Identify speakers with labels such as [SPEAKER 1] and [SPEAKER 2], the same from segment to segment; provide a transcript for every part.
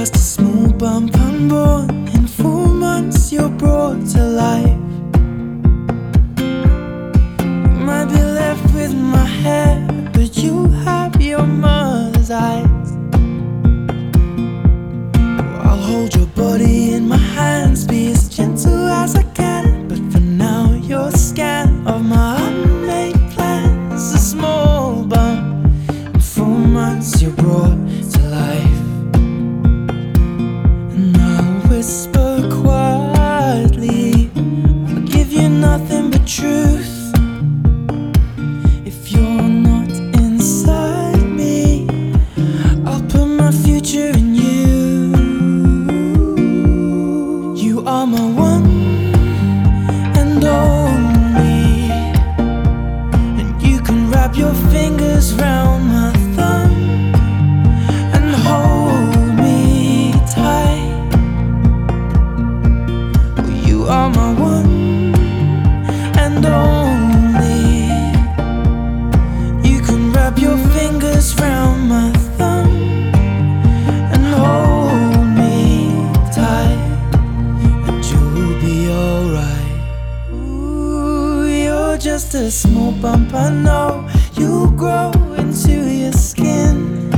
[SPEAKER 1] just a small bump unborn. In four months, you're brought to life. You might be left with my hair, but you have your mother's eyes. I'll hold your body in my hands, be just a small bump. I know you grow into your skin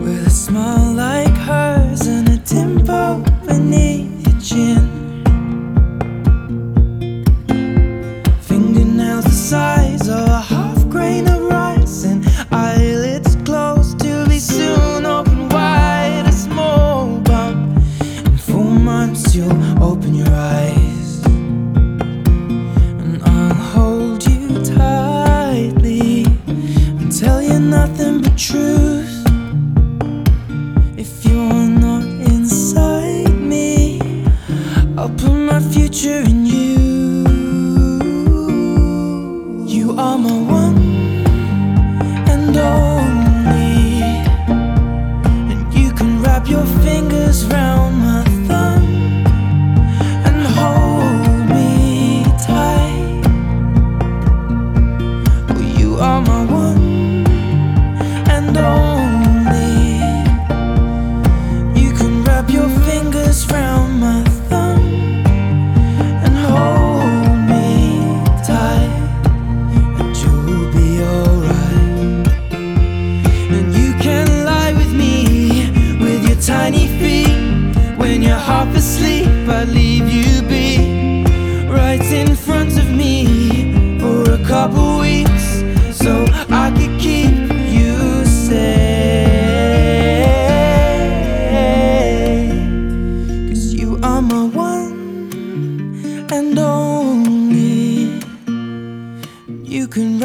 [SPEAKER 1] with a smile like hers and a dimple beneath your chin. Fingernails the size of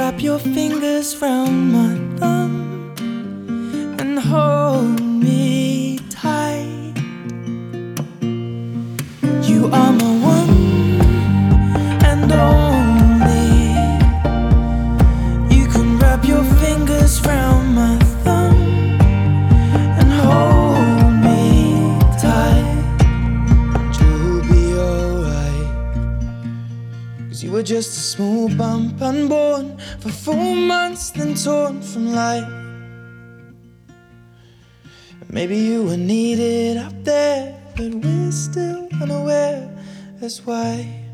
[SPEAKER 1] wrap your fingers round my thumb. were just a small bump unborn for four months, then torn from life. Maybe you were needed up there, but we're still unaware. That's why.